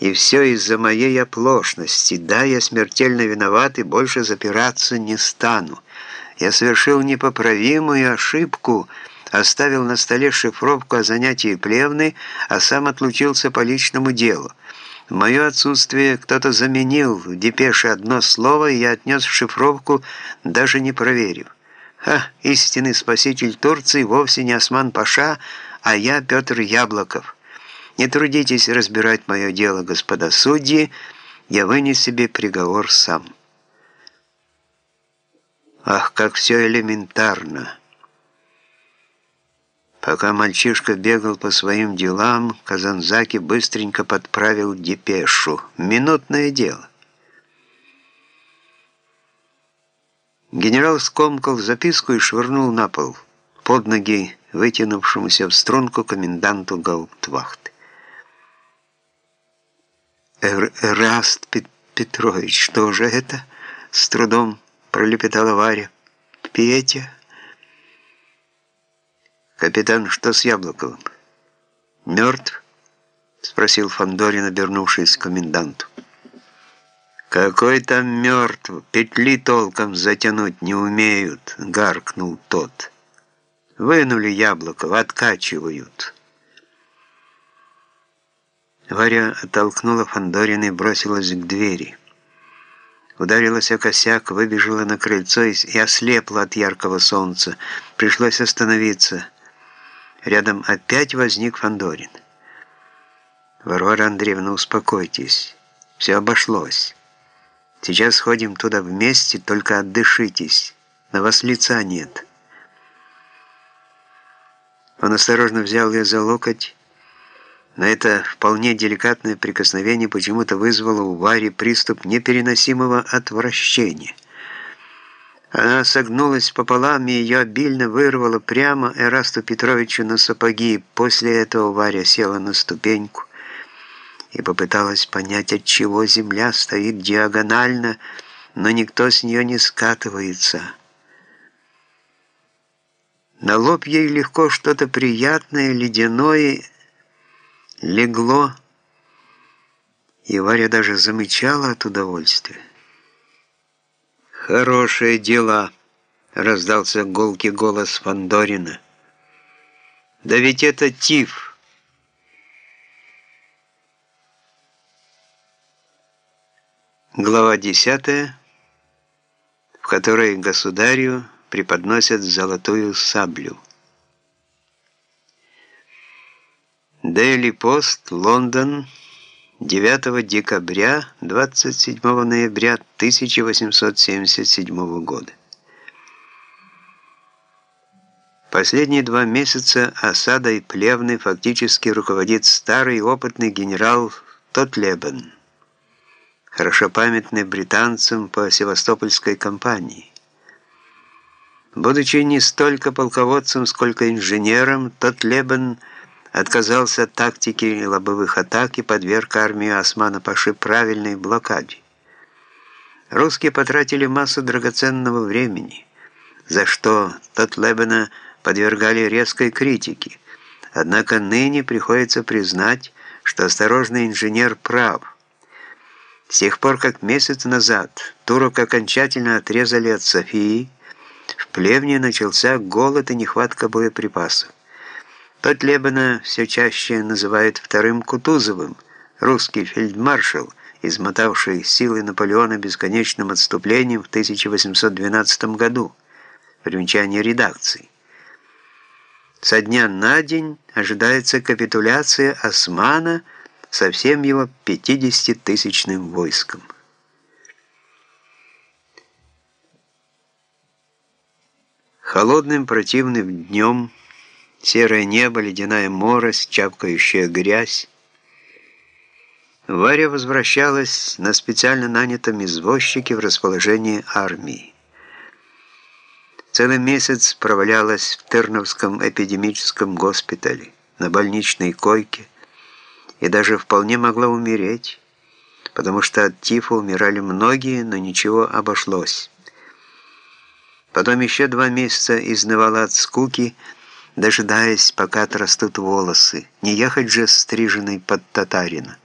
И все из-за моей оплошности. Да, я смертельно виноват и больше запираться не стану. Я совершил непоправимую ошибку, оставил на столе шифровку о занятии плевны, а сам отлучился по личному делу. В мое отсутствие кто-то заменил в депеше одно слово, и я отнес шифровку, даже не проверив. Ха, истинный спаситель Турции вовсе не Осман Паша, а я Петр Яблоков. Не трудитесь разбирать мое дело, господа судьи, я вынес себе приговор сам. Ах, как все элементарно! Пока мальчишка бегал по своим делам, Казанзаки быстренько подправил депешу. Минутное дело. Генерал скомкал записку и швырнул на пол, под ноги вытянувшемуся в струнку коменданту гауптвахты. Эр «Эраст Петрович, что же это?» — с трудом пролепетала Варя. «Петя?» «Капитан, что с Яблоковым?» «Мертв?» — спросил Фандорин, обернувшись к коменданту. «Какой там мертв? Петли толком затянуть не умеют», — гаркнул тот. «Вынули яблоко, откачивают». Варя оттолкнула Фандорина и бросилась к двери. Ударилась о косяк, выбежала на крыльцо и ослепла от яркого солнца. Пришлось остановиться. Рядом опять возник Фандорин. «Варвара Андреевна, успокойтесь. Все обошлось». Сейчас сходим туда вместе, только отдышитесь. На вас лица нет». Он осторожно взял ее за локоть, но это вполне деликатное прикосновение почему-то вызвало у Вари приступ непереносимого отвращения. Она согнулась пополам, и ее обильно вырвало прямо Эрасту Петровичу на сапоги. После этого Варя села на ступеньку и попыталась понять, от чего земля стоит диагонально, но никто с нее не скатывается. На лоб ей легко что-то приятное, ледяное легло, и Варя даже замычала от удовольствия. «Хорошее дело!» — раздался гулкий голос Фандорина. «Да ведь это тиф!» Глава 10, в которой государю преподносят золотую саблю. Daily Post, Лондон, 9 декабря, 27 ноября 1877 года. Последние два месяца осадой Плевны фактически руководит старый опытный генерал Тотлебен хорошо памятный британцам по севастопольской кампании. Будучи не столько полководцем, сколько инженером, тот Лебен отказался от тактики лобовых атак и подверг армию Османа-Паши правильной блокаде. Русские потратили массу драгоценного времени, за что тот Лебена подвергали резкой критике. Однако ныне приходится признать, что осторожный инженер прав – с тех пор, как месяц назад турок окончательно отрезали от Софии, в плевне начался голод и нехватка боеприпасов. Тот Лебена все чаще называют вторым Кутузовым, русский фельдмаршал, измотавший силы Наполеона бесконечным отступлением в 1812 году. Примечание редакции. Со дня на день ожидается капитуляция Османа – со всем его 50-тысячным войском. Холодным противным днем серое небо, ледяная морость, чавкающая грязь. Варя возвращалась на специально нанятом извозчике в расположение армии. Целый месяц провалялась в Терновском эпидемическом госпитале, на больничной койке, и даже вполне могла умереть, потому что от тифа умирали многие, но ничего обошлось. Потом еще два месяца изнывала от скуки, дожидаясь, пока отрастут волосы. Не ехать же стриженной под татарина.